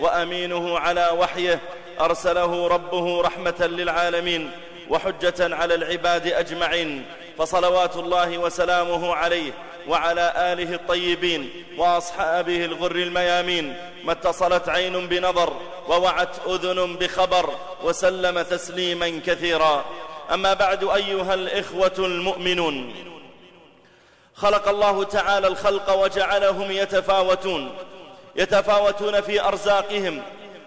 وأمينه على وحيه أرسله ربه رحمة للعالمين وحجة على العباد أجمعين فصلوات الله وسلامه عليه وعلى آله الطيبين وأصحابه الغر الميامين ما اتصلت عين بنظر ووعت أذن بخبر وسلم تسليما كثيرا أما بعد أيها الإخوة المؤمنون خلق الله تعالى الخلق وجعلهم يتفاوتون يتفاوتون في أرزاقهم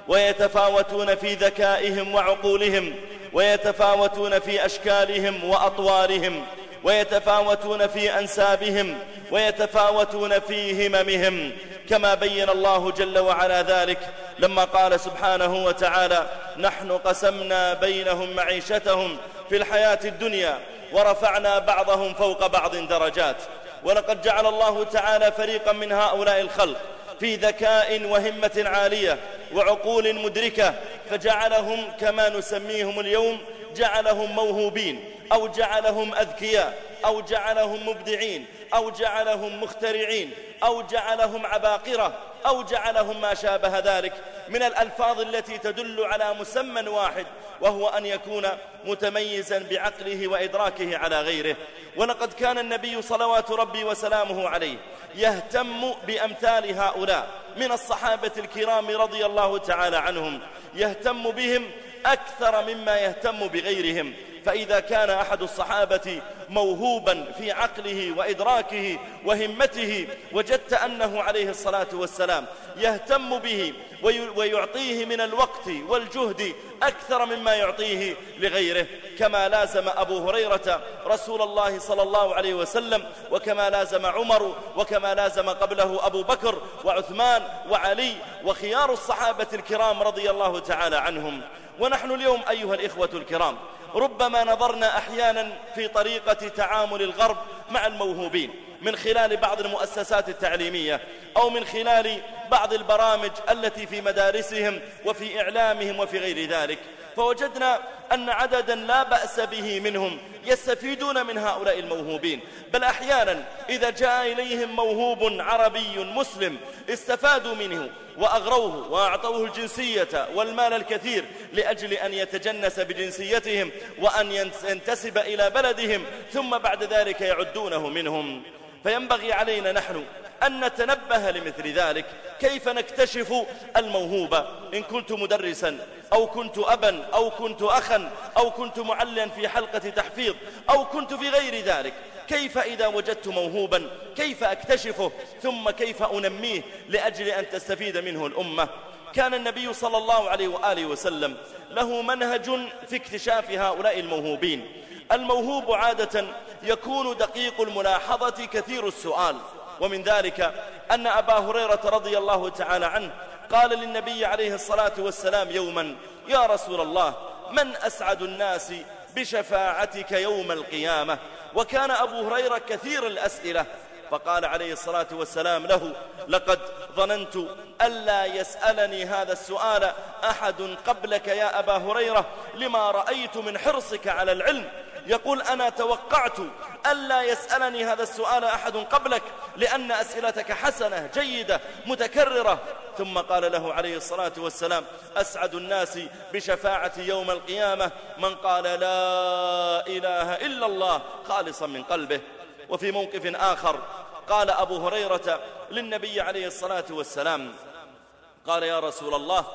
ويتفاوتون في ذكائهم وعقولهم ويتفاوتون في أشكالهم وأطوارهم ويتفاوتون في أنسابهم ويتفاوتون في هممهم. كما بين الله جل وعلا ذلك لما قال سبحانه وتعالى نحن قسمنا بينهم معيشتهم في الحياة الدنيا ورفعنا بعضهم فوق بعض درجات. ولقد جعل الله تعالى فريقا من هؤلاء الخلق في ذكاء وهمة عالية وعقول مدركة فجعلهم كما نسميهم اليوم جعلهم موهوبين أو جعلهم أذكياء أو جعلهم مبدعين أو جعلهم مخترعين أو جعلهم عباقرة أو جعلهم ما شابه ذلك. من الألفاظ التي تدل على مسمى واحد وهو أن يكون متميزا بعقله وإدراكه على غيره. ولقد كان النبي صلوات ربي وسلامه عليه يهتم بأمثال هؤلاء من الصحابة الكرام رضي الله تعالى عنهم يهتم بهم أكثر مما يهتم بغيرهم. فإذا كان أحد الصحابة موهوبا في عقله وإدراكه وهمته وجدت أنه عليه الصلاة والسلام يهتم به ويعطيه من الوقت والجهد أكثر مما يعطيه لغيره. كما لازم أبو هريرة رسول الله صلى الله عليه وسلم وكما لازم عمر وكما لازم قبله أبو بكر وعثمان وعلي وخيار الصحابة الكرام رضي الله تعالى عنهم. ونحن اليوم أيها الإخوة الكرام ربما نظرنا أحيانا في طريقة تعامل الغرب مع الموهوبين من خلال بعض المؤسسات التعليمية أو من خلال بعض البرامج التي في مدارسهم وفي إعلامهم وفي غير ذلك. فوجدنا أن عددا لا بأس به منهم يستفيدون من هؤلاء الموهوبين. بل أحيانا إذا جاء إليهم موهوب عربي مسلم استفادوا منه وأغروه وأعطوه الجنسية والمال الكثير لأجل أن يتجنس بجنسيتهم وأن ينتسب إلى بلدهم ثم بعد ذلك يعدونه منهم. فينبغي علينا نحن أن نتنبه لمثل ذلك. كيف نكتشف الموهوبة إن كنت مدرسا أو كنت أبا أو كنت أخا أو كنت معليا في حلقة تحفيظ أو كنت في غير ذلك. كيف إذا وجدت موهوبا؟ كيف أكتشفه؟ ثم كيف أنميه لأجل أن تستفيد منه الأمة؟ كان النبي صلى الله عليه وآله وسلم له منهج في اكتشاف هؤلاء الموهوبين. الموهوب عادة يكون دقيق الملاحظة كثير السؤال. ومن ذلك أن أبا هريرة رضي الله تعالى عنه قال للنبي عليه الصلاة والسلام يوما يا رسول الله من أسعد الناس بشفاعتك يوم القيامة؟ وكان أبو هريرة كثير الأسئلة. فقال عليه الصلاة والسلام له لقد ظننت ألا يسألني هذا السؤال أحد قبلك يا أبا هريرة لما رأيت من حرصك على العلم يقول أنا توقعت ألا يسألني هذا السؤال أحد قبلك لأن أسئلتك حسنة جيدة متكررة. ثم قال له عليه الصلاة والسلام أسعد الناس بشفاعة يوم القيامة. من قال لا إله إلا الله خالصا من قلبه. وفي موقف آخر قال أبو هريرة للنبي عليه الصلاة والسلام قال يا رسول الله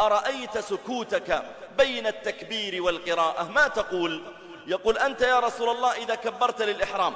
أرأيت سكوتك بين التكبير والقراءة؟ ما تقول؟ يقول أنت يا رسول الله إذا كبرت للإحرام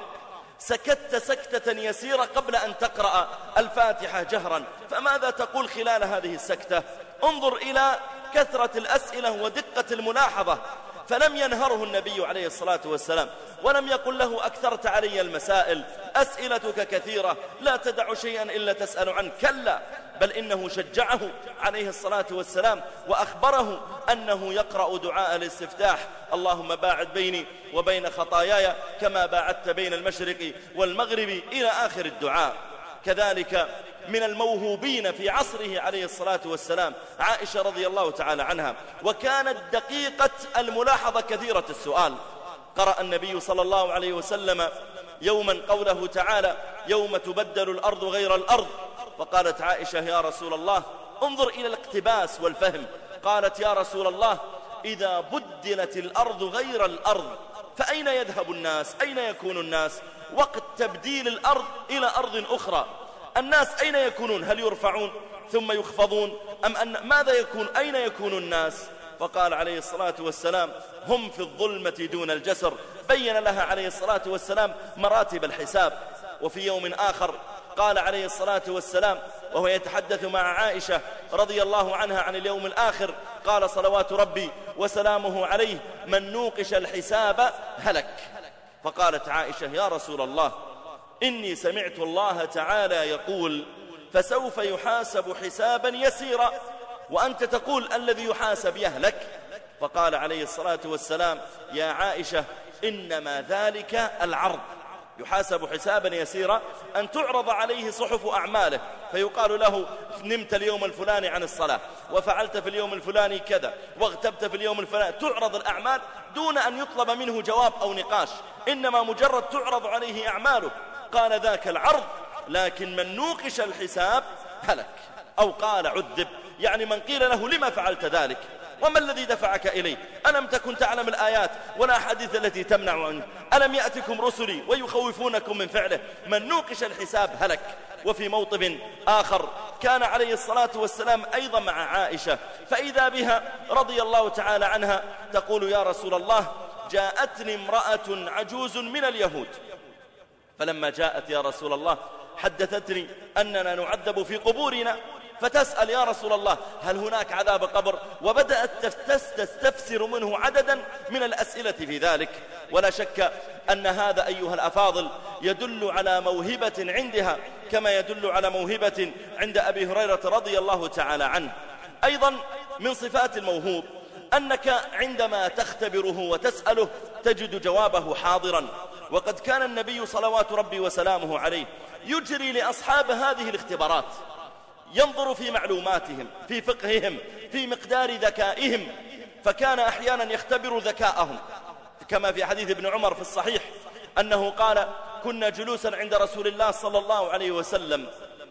سكت سكتة يسيرة قبل أن تقرأ الفاتحة جهرا فماذا تقول خلال هذه السكتة؟ انظر إلى كثرة الأسئلة ودقة الملاحظة. فلم ينهره النبي عليه الصلاة والسلام ولم يقل له أكثرت علي المسائل أسئلتك كثيرة لا تدع شيئا إلا تسأل عنه كلا بل إنه شجعه عليه الصلاة والسلام وأخبره أنه يقرأ دعاء الاستفتاح اللهم باعد بيني وبين خطاياي كما باعدت بين المشرق والمغرب إلى آخر الدعاء. كذلك من الموهوبين في عصره عليه الصلاة والسلام عائشة رضي الله تعالى عنها. وكانت دقيقة الملاحظة كثيرة السؤال. قرأ النبي صلى الله عليه وسلم يوما قوله تعالى يوم تبدل الأرض غير الأرض فقالت عائشة يا رسول الله انظر إلى الاقتباس والفهم قالت يا رسول الله إذا بدلت الأرض غير الأرض فأين يذهب الناس؟ أين يكون الناس؟ وقت تبديل الأرض إلى أرض أخرى الناس أين يكونون؟ هل يرفعون ثم يخفضون؟ أم أن ماذا يكون؟ أين يكون الناس؟ فقال عليه الصلاة والسلام هم في الظلمة دون الجسر. بين لها عليه الصلاة والسلام مراتب الحساب. وفي يوم آخر قال عليه الصلاة والسلام وهو يتحدث مع عائشة رضي الله عنها عن اليوم الآخر قال صلوات ربي وسلامه عليه من نوقش الحساب هلك. فقالت عائشة يا رسول الله إني سمعت الله تعالى يقول فسوف يحاسب حسابا يسيرا وأنت تقول الذي يحاسب يهلك. فقال عليه الصلاة والسلام يا عائشة إنما ذلك العرض. يحاسب حسابا يسيرا أن تعرض عليه صحف أعماله. فيقال له نمت اليوم الفلاني عن الصلاة وفعلت في اليوم الفلاني كذا واغتبت في اليوم الفلاني. تعرض الأعمال دون أن يطلب منه جواب أو نقاش إنما مجرد تعرض عليه أعماله. قال ذاك العرض لكن من نوقش الحساب هلك. أو قال عذب يعني من قيل له لما فعلت ذلك؟ وما الذي دفعك إليه؟ ألم تكن تعلم الآيات ولا حديث التي تمنع عنه ألم يأتكم رسلي ويخوفونكم من فعله؟ من نوقش الحساب هلك. وفي موطب آخر كان عليه الصلاة والسلام أيضا مع عائشة فإذا بها رضي الله تعالى عنها تقول يا رسول الله جاءتني امرأة عجوز من اليهود. فلما جاءت يا رسول الله حدثتني أننا نعذب في قبورنا. فتسأل يا رسول الله هل هناك عذاب قبر؟ وبدأت تستفسر منه عددا من الأسئلة في ذلك. ولا شك أن هذا أيها الأفاضل يدل على موهبة عندها كما يدل على موهبة عند أبي هريرة رضي الله تعالى عنه. أيضا من صفات الموهوب أنك عندما تختبره وتسأله تجد جوابه حاضرا. وقد كان النبي صلوات ربي وسلامه عليه يجري لأصحاب هذه الاختبارات ينظر في معلوماتهم في فقههم في مقدار ذكائهم فكان أحيانا يختبر ذكاءهم. كما في حديث ابن عمر في الصحيح أنه قال كنا جلوسا عند رسول الله صلى الله عليه وسلم.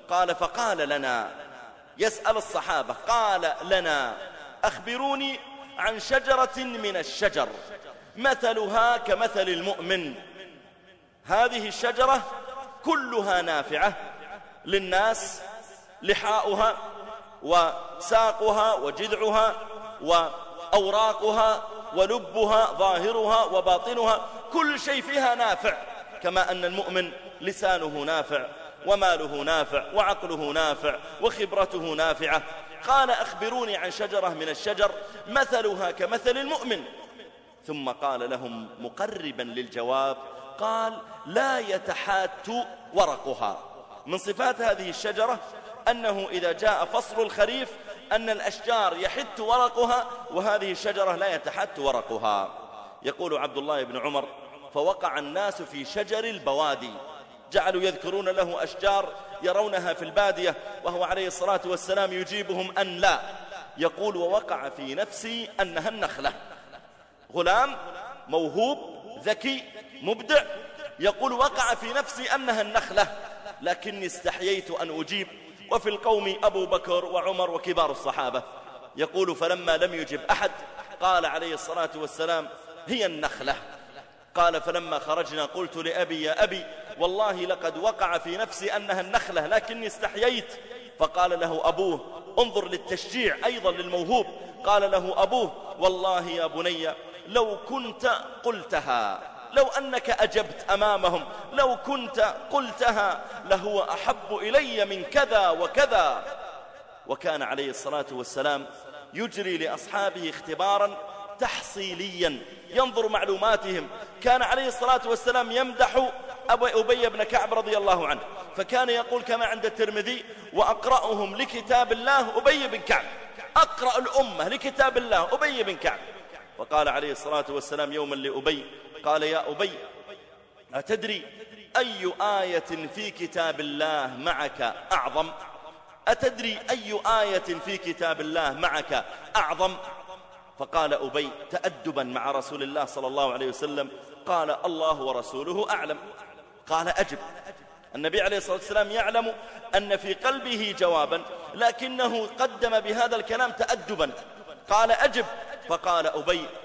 قال فقال لنا. يسأل الصحابة قال لنا أخبروني عن شجرة من الشجر مثلها كمثل المؤمن. هذه الشجرة كلها نافعة للناس لحاؤها وساقها وجذعها وأوراقها ولبها ظاهرها وباطنها كل شيء فيها نافع كما أن المؤمن لسانه نافع وماله نافع وعقله نافع وخبرته نافعة. قال أخبروني عن شجرة من الشجر مثلها كمثل المؤمن. ثم قال لهم مقربا للجواب قال لا يتحات ورقها. من صفات هذه الشجرة أنه إذا جاء فصل الخريف أن الأشجار يحت ورقها وهذه الشجرة لا يتحت ورقها. يقول عبد الله بن عمر فوقع الناس في شجر البوادي. جعلوا يذكرون له أشجار يرونها في البادية وهو عليه الصلاة والسلام يجيبهم أن لا. يقول ووقع في نفسي أنها النخلة. غلام موهوب ذكي مبدع يقول وقع في نفسي أنها النخلة لكني استحييت أن أجيب. وفي القوم أبو بكر وعمر وكبار الصحابة. يقول فلما لم يجب أحد قال عليه الصلاة والسلام هي النخلة. قال فلما خرجنا قلت لأبي يا أبي والله لقد وقع في نفسي أنها النخلة لكني استحييت. فقال له أبوه انظر للتشجيع أيضا للموهوب. قال له أبوه والله يا بني لو كنت قلتها. لو أنك أجبت أمامهم لو كنت قلتها لهو أحب إلي من كذا وكذا. وكان عليه الصلاة والسلام يجري لأصحابه اختبارا تحصيليا ينظر معلوماتهم. كان عليه الصلاة والسلام يمدح أبي بن كعب رضي الله عنه فكان يقول كما عند الترمذي وأقرأهم لكتاب الله أبي بن كعب أقرأ الأمة لكتاب الله أبي بن كعب. فقال عليه الصلاة والسلام يوما لأبي قال يا أبي أتدري أي آية في كتاب الله معك أعظم؟ أتدري أي آية في كتاب الله معك أعظم؟ فقال أبي تأدبا مع رسول الله صلى الله عليه وسلم. قال الله ورسوله أعلم. قال أجب. النبي عليه الصلاة والسلام يعلم أن في قلبه جوابا لكنه قدم بهذا الكلام تأدبا. قال أجب. فقال أبي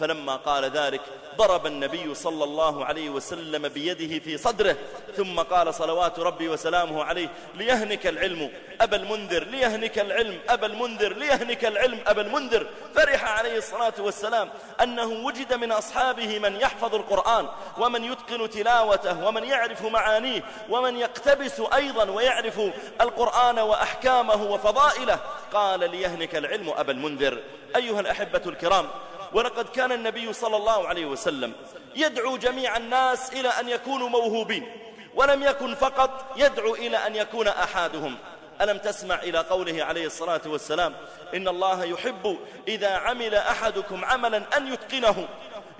فلما قال ذلك ضرب النبي صلى الله عليه وسلم بيده في صدره ثم قال صلوات ربي وسلامه عليه ليهنك العلم أبا المنذر ليهنك العلم أبا المنذر ليهنك العلم أبا المنذر. فرح عليه الصلاة والسلام أنه وجد من أصحابه من يحفظ القرآن ومن يتقن تلاوته ومن يعرف معانيه ومن يقتبس أيضا ويعرف القرآن وأحكامه وفضائله. قال ليهنك العلم أبا المنذر. أيها الأحبة الكرام ولقد كان النبي صلى الله عليه وسلم يدعو جميع الناس إلى أن يكونوا موهوبين ولم يكن فقط يدعو إلى أن يكون أحدهم. ألم تسمع إلى قوله عليه الصلاة والسلام إن الله يحب إذا عمل أحدكم عملا أن يتقنه.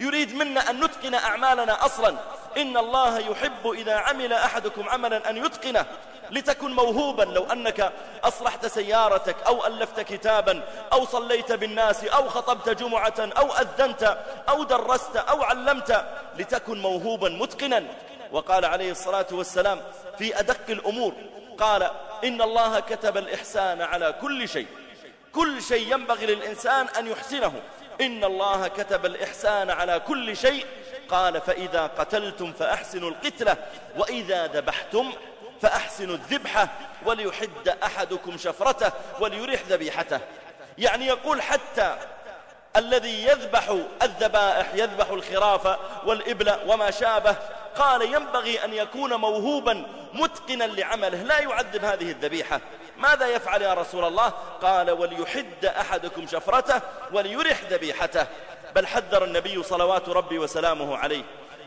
يريد منا أن نتقن أعمالنا أصلا. إن الله يحب إذا عمل أحدكم عملا أن يتقنه. لتكن موهوبا لو أنك أصلحت سيارتك أو ألفت كتابا أو صليت بالناس أو خطبت جمعة أو أذنت أو درست أو علمت لتكن موهوبا متقنا. وقال عليه الصلاة والسلام في أدق الأمور قال إن الله كتب الإحسان على كل شيء. كل شيء ينبغي للإنسان أن يحسنه. إن الله كتب الإحسان على كل شيء. قال فإذا قتلتم فأحسنوا القتلة وإذا ذبحتم فأحسنوا الذبحة وليحد أحدكم شفرته وليريح ذبيحته. يعني يقول حتى الذي يذبح الذبائح يذبح الخراف والإبل وما شابه قال ينبغي أن يكون موهوبا متقنا لعمله لا يعذب هذه الذبيحة. ماذا يفعل يا رسول الله؟ قال وليحد أحدكم شفرته وليرح ذبيحته. بل حذر النبي صلوات ربي وسلامه عليه.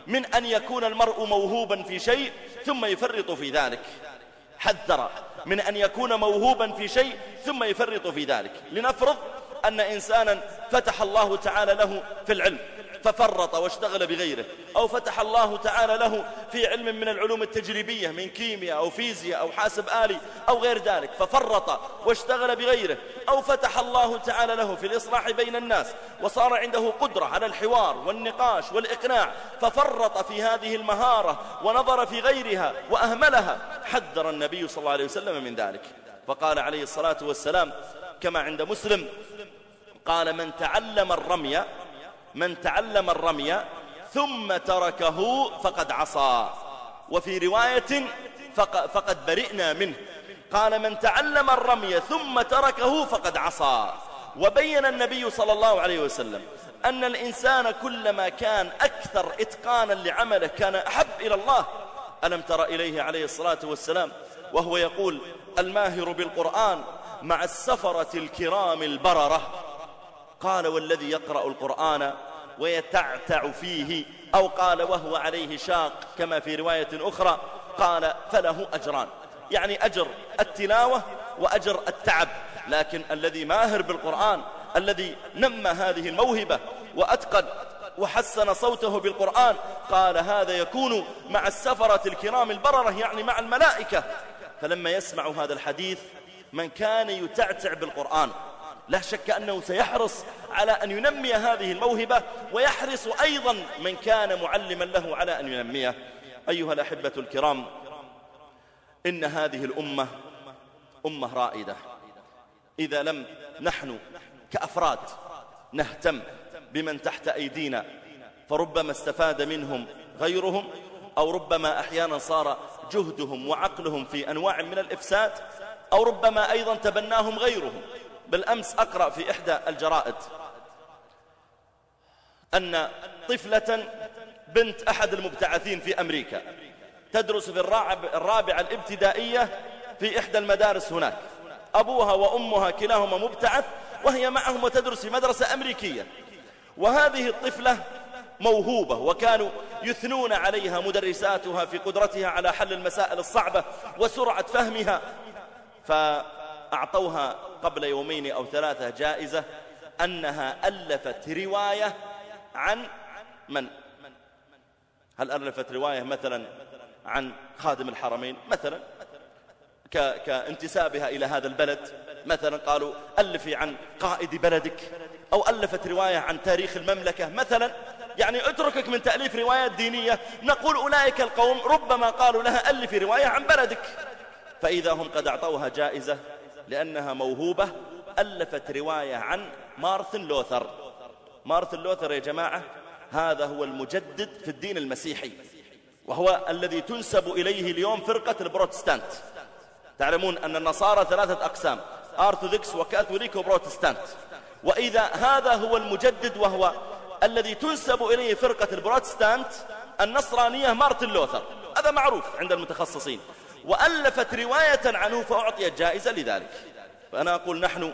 من أن يكون المرء موهوبا في شيء ثم يفرط في ذلك. حذر. من أن يكون موهوبا في شيء ثم يفرط في ذلك. لنفرض أن إنسانا فتح الله تعالى له في العلم. ففرط واشتغل بغيره. أو فتح الله تعالى له في علم من العلوم التجريبية من كيمياء أو فيزياء أو حاسب آلي أو غير ذلك. ففرط واشتغل بغيره. أو فتح الله تعالى له في الإصلاح بين الناس. وصار عنده قدرة على الحوار والنقاش والإقناع. ففرط في هذه المهارة ونظر في غيرها وأهملها. حذر النبي صلى الله عليه وسلم من ذلك. فقال عليه الصلاة والسلام كما عند مسلم قال من تعلم الرمي من تعلم الرمي ثم تركه فقد عصى. وفي رواية فقد برئنا منه. قال من تعلم الرمي ثم تركه فقد عصى. وبين النبي صلى الله عليه وسلم أن الإنسان كلما كان أكثر إتقانا لعمله كان أحب إلى الله. ألم تر إليه عليه الصلاة والسلام وهو يقول الماهر بالقرآن مع السفرة الكرام البررة. قال والذي يقرأ القرآن ويتعتع فيه أو قال وهو عليه شاق كما في رواية أخرى قال فله أجران. يعني أجر التلاوة وأجر التعب. لكن الذي ماهر بالقرآن الذي نمى هذه الموهبة وأتقن وحسن صوته بالقرآن قال هذا يكون مع السفرة الكرام البررة يعني مع الملائكة. فلما يسمع هذا الحديث من كان يتعتع بالقرآن لا شك أنه سيحرص على أن ينمي هذه الموهبة ويحرص أيضا من كان معلما له على أن ينميه. أيها الأحبة الكرام إن هذه الأمة أمة رائدة. إذا لم نحن كأفراد نهتم بمن تحت أيدينا فربما استفاد منهم غيرهم أو ربما أحيانا صار جهدهم وعقلهم في أنواع من الإفساد أو ربما أيضا تبناهم غيرهم. بالأمس أقرأ في إحدى الجرائد أن طفلة بنت أحد المبتعثين في أمريكا تدرس في الرابعة الابتدائية في إحدى المدارس هناك. أبوها وأمها كلاهما مبتعث وهي معهم وتدرس في مدرسة أمريكية. وهذه الطفلة موهوبة وكانوا يثنون عليها مدرساتها في قدرتها على حل المسائل الصعبة وسرعة فهمها. فأعطوها قبل يومين أو ثلاثة جائزة أنها ألفت رواية عن من؟ هل ألفت رواية مثلا عن خادم الحرمين؟ مثلا كانتسابها إلى هذا البلد؟ مثلا قالوا ألفي عن قائد بلدك أو ألفت رواية عن تاريخ المملكة؟ مثلا يعني اتركك من تأليف روايات دينية. نقول أولئك القوم ربما قالوا لها ألفي رواية عن بلدك. فإذا هم قد أعطوها جائزة لأنها موهوبة ألفت رواية عن مارثن لوثر. مارثن لوثر يا جماعة هذا هو المجدد في الدين المسيحي وهو الذي تنسب إليه اليوم فرقة البروتستانت. تعلمون أن النصارى ثلاثة أقسام أرثوذكس وكاثوليك وبروتستانت. وإذا هذا هو المجدد وهو الذي تنسب إليه فرقة البروتستانت النصرانية مارتن لوثر. هذا معروف عند المتخصصين. وألفت رواية عنه فأعطيت جائزة لذلك. فأنا أقول نحن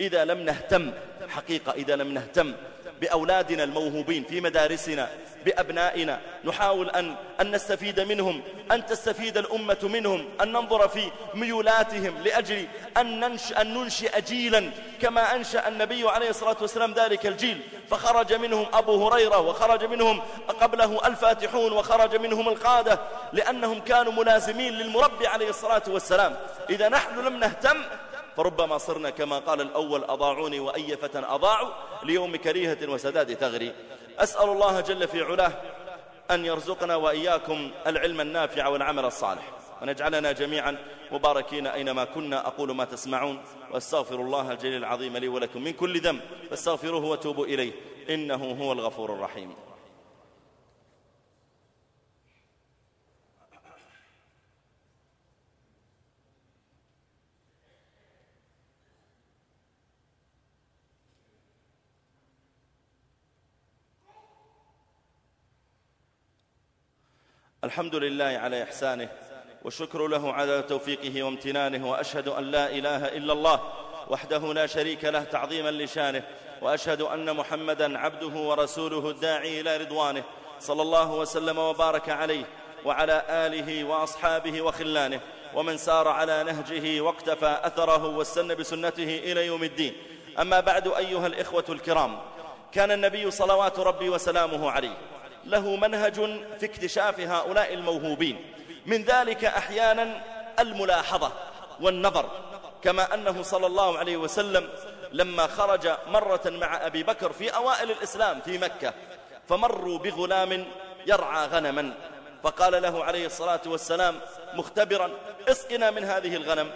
إذا لم نهتم حقيقة إذا لم نهتم بأولادنا الموهوبين في مدارسنا بأبنائنا. نحاول أن, أن نستفيد منهم أن تستفيد الأمة منهم أن ننظر في ميولاتهم لأجل أن, ننش أن ننشئ جيلا. كما أنشأ النبي عليه الصلاة والسلام ذلك الجيل. فخرج منهم أبو هريرة وخرج منهم قبله الفاتحون وخرج منهم القادة لأنهم كانوا ملازمين للمربي عليه الصلاة والسلام. إذا نحن لم نهتم فربما صرنا كما قال الأول أضاعوني وأي فتى أضاعوا ليوم كريهة وسداد ثغري. أسأل الله جل في علاه أن يرزقنا وإياكم العلم النافع والعمل الصالح ونجعلنا جميعا مباركين أينما كنا. أقول ما تسمعون وأستغفر الله الجليل العظيم لي ولكم من كل ذنب فاستغفروه وتوبوا إليه إنه هو الغفور الرحيم. الحمد لله على إحسانه والشكر له على توفيقه وامتنانه وأشهد أن لا إله إلا الله وحده لا شريك له تعظيما لشانه وأشهد أن محمدا عبده ورسوله الداعي إلى رضوانه صلى الله وسلم وبارك عليه وعلى آله وأصحابه وخلانه ومن سار على نهجه واقتفى أثره واستنى بسنته إلى يوم الدين. أما بعد أيها الإخوة الكرام كان النبي صلوات ربي وسلامه عليه له منهج في اكتشاف هؤلاء الموهوبين. من ذلك أحيانا الملاحظة والنظر كما أنه صلى الله عليه وسلم لما خرج مرة مع أبي بكر في أوائل الإسلام في مكة فمروا بغلام يرعى غنما. فقال له عليه الصلاة والسلام مختبرا اسقنا من هذه الغنم.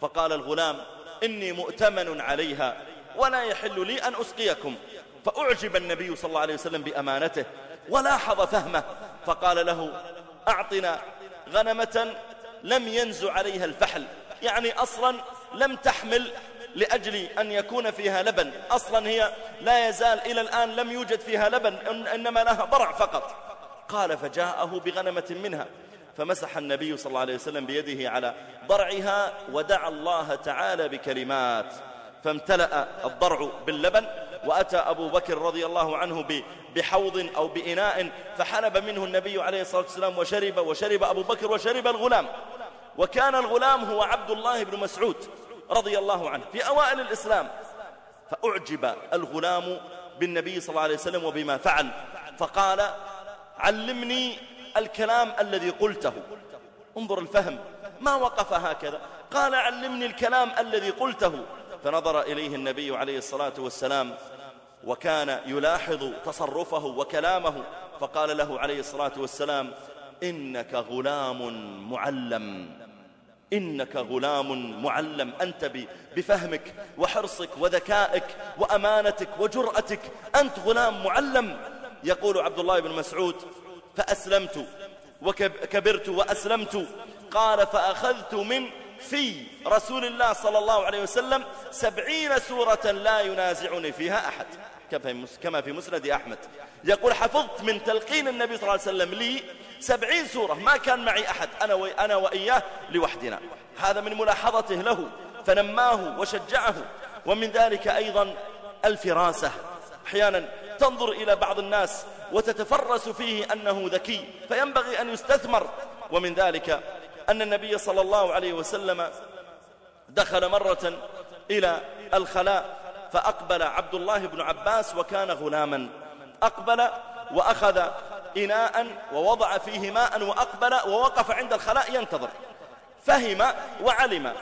فقال الغلام إني مؤتمن عليها ولا يحل لي أن أسقيكم. فأعجب النبي صلى الله عليه وسلم بأمانته ولاحظ فهمه فقال له أعطنا غنمة لم ينز عليها الفحل يعني أصلا لم تحمل لأجل أن يكون فيها لبن أصلا هي لا يزال إلى الآن لم يوجد فيها لبن إنما لها ضرع فقط. قال فجاءه بغنمة منها فمسح النبي صلى الله عليه وسلم بيده على ضرعها ودعا الله تعالى بكلمات فامتلأ الضرع باللبن وأتى أبو بكر رضي الله عنه بحوض أو بإناء فحلب منه النبي عليه الصلاة والسلام وشرب وشرب أبو بكر وشرب الغلام. وكان الغلام هو عبد الله بن مسعود رضي الله عنه في أوائل الإسلام. فأعجب الغلام بالنبي صلى الله عليه وسلم وبما فعل. فقال علمني الكلام الذي قلته. انظر الفهم. ما وقف هكذا؟ قال علمني الكلام الذي قلته. فنظر إليه النبي عليه الصلاة والسلام وكان يلاحظ تصرفه وكلامه فقال له عليه الصلاة والسلام إنك غلام معلم إنك غلام معلم أنت بفهمك وحرصك وذكائك وأمانتك وجرأتك أنت غلام معلم. يقول عبد الله بن مسعود فأسلمت وكبرت وأسلمت. قال فأخذت من في رسول الله صلى الله عليه وسلم سبعين سورة لا ينازعني فيها أحد. كما في مسند أحمد. يقول حفظت من تلقين النبي صلى الله عليه وسلم لي سبعين سورة. ما كان معي أحد. أنا, أنا وإياه لوحدنا. هذا من ملاحظته له. فنماه وشجعه. ومن ذلك أيضا الفراسة. أحيانا تنظر إلى بعض الناس وتتفرس فيه أنه ذكي. فينبغي أن يستثمر. ومن ذلك أن النبي صلى الله عليه وسلم دخل مرة إلى الخلاء فأقبل عبد الله بن عباس وكان غلاما. أقبل وأخذ إناء ووضع فيه ماء وأقبل ووقف عند الخلاء ينتظر. فهم وعلم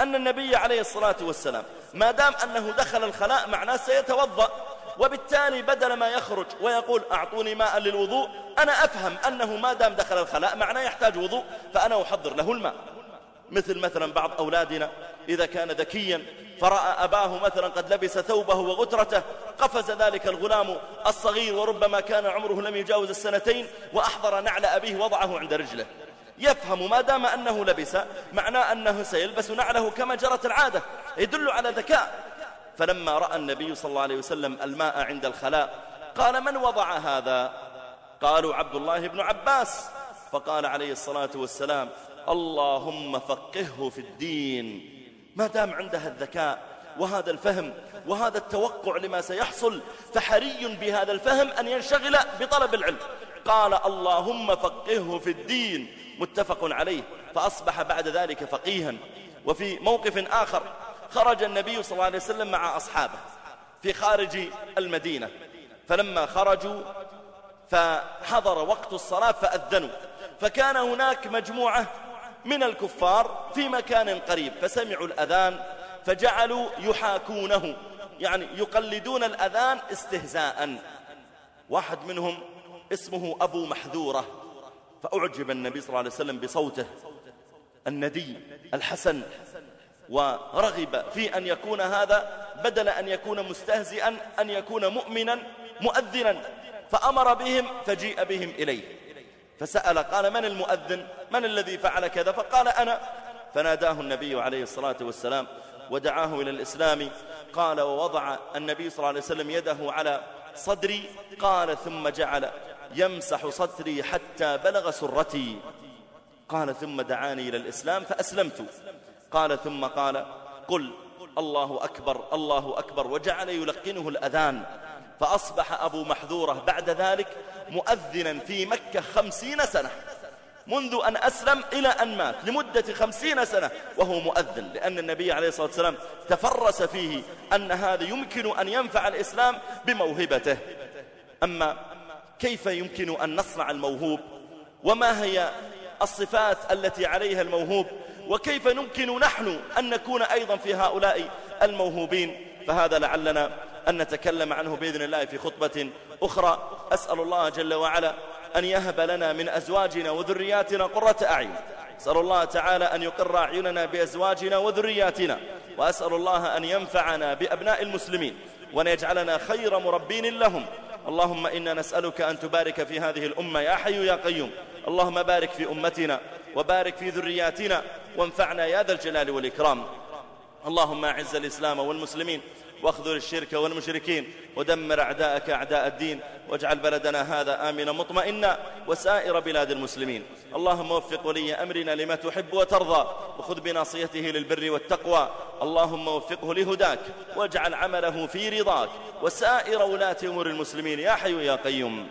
أن النبي عليه الصلاة والسلام ما دام أنه دخل الخلاء معناه سيتوضأ. وبالتالي بدل ما يخرج ويقول أعطوني ماء للوضوء أنا أفهم أنه ما دام دخل الخلاء معناه يحتاج وضوء فأنا أحضر له الماء. مثل مثلا بعض أولادنا إذا كان ذكيا فرأى أباه مثلا قد لبس ثوبه وغترته قفز ذلك الغلام الصغير وربما كان عمره لم يجاوز السنتين وأحضر نعل أبيه وضعه عند رجله. يفهم ما دام أنه لبس معناه أنه سيلبس نعله كما جرت العادة. يدل على ذكاء. فلما رأى النبي صلى الله عليه وسلم الماء عند الخلاء قال من وضع هذا؟ قالوا عبد الله بن عباس. فقال عليه الصلاة والسلام اللهم فقهه في الدين ما دام عندها الذكاء وهذا الفهم وهذا التوقع لما سيحصل فحري بهذا الفهم أن ينشغل بطلب العلم. قال اللهم فقهه في الدين. متفق عليه فأصبح بعد ذلك فقيها. وفي موقف آخر خرج النبي صلى الله عليه وسلم مع أصحابه في خارج المدينة. فلما خرجوا فحضر وقت الصلاة فأذنوا. فكان هناك مجموعة من الكفار في مكان قريب فسمعوا الأذان فجعلوا يحاكونه. يعني يقلدون الأذان استهزاء. واحد منهم اسمه أبو محذورة. فأعجب النبي صلى الله عليه وسلم بصوته. الندي الحسن. ورغب في أن يكون هذا بدل أن يكون مستهزئا أن يكون مؤمنا مؤذنا. فأمر بهم فجيء بهم إليه. فسأل قال من المؤذن؟ من الذي فعل كذا؟ فقال أنا. فناداه النبي عليه الصلاة والسلام ودعاه إلى الإسلام. قال ووضع النبي صلى الله عليه وسلم يده على صدري. قال ثم جعل يمسح صدري حتى بلغ سرتي. قال ثم دعاني إلى الإسلام فأسلمت. قال ثم قال قل الله أكبر الله أكبر وجعل يلقنه الأذان فأصبح أبو محذورة بعد ذلك مؤذنا في مكة خمسين سنة منذ أن أسلم إلى أن مات لمدة خمسين سنة وهو مؤذن لأن النبي عليه الصلاة والسلام تفرس فيه أن هذا يمكن أن ينفع الإسلام بموهبته. أما كيف يمكن أن نصنع الموهوب؟ وما هي الصفات التي عليها الموهوب؟ وكيف يمكن نحن أن نكون أيضا في هؤلاء الموهوبين؟ فهذا لعلنا أن نتكلم عنه بإذن الله في خطبة أخرى. أسأل الله جل وعلا أن يهب لنا من أزواجنا وذرياتنا قرة أعين. أسأل الله تعالى أن يقر أعيننا بأزواجنا وذرياتنا. وأسأل الله أن ينفعنا بأبناء المسلمين وأن يجعلنا خير مربين لهم. اللهم إنا نسألك أن تبارك في هذه الأمة يا حي يا قيوم. اللهم بارك في أمتنا. وبارك في ذرياتنا وانفعنا يا ذا الجلال والإكرام. اللهم أعز الإسلام والمسلمين واخذل الشرك والمشركين ودمر أعداءك أعداء الدين واجعل بلدنا هذا آمنا مطمئنا وسائر بلاد المسلمين. اللهم وفق ولي أمرنا لما تحب وترضى وخذ بناصيته للبر والتقوى. اللهم وفقه لهداك واجعل عمله في رضاك وسائر ولاة أمور المسلمين يا حي يا قيوم.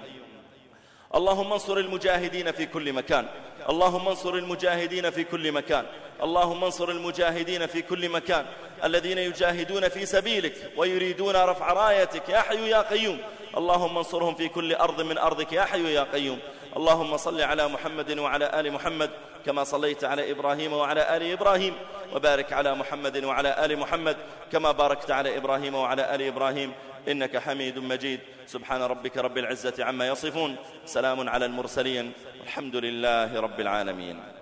اللهم انصر المجاهدين في كل مكان. اللهم انصر المجاهدين في كل مكان. اللهم انصر المجاهدين في كل مكان. الذين يجاهدون في سبيلك ويريدون رفع رايتك. يا حي يا قيوم. اللهم انصرهم في كل أرض من أرضك. يا حي يا قيوم. اللهم صل على محمد وعلى آل محمد كما صليت على إبراهيم وعلى آل إبراهيم. وبارك على محمد وعلى آل محمد كما باركت على إبراهيم وعلى آل إبراهيم. إنك حميد مجيد. سبحان ربك رب العزة عما يصفون. سلام على المرسلين. الحمد لله رب العالمين.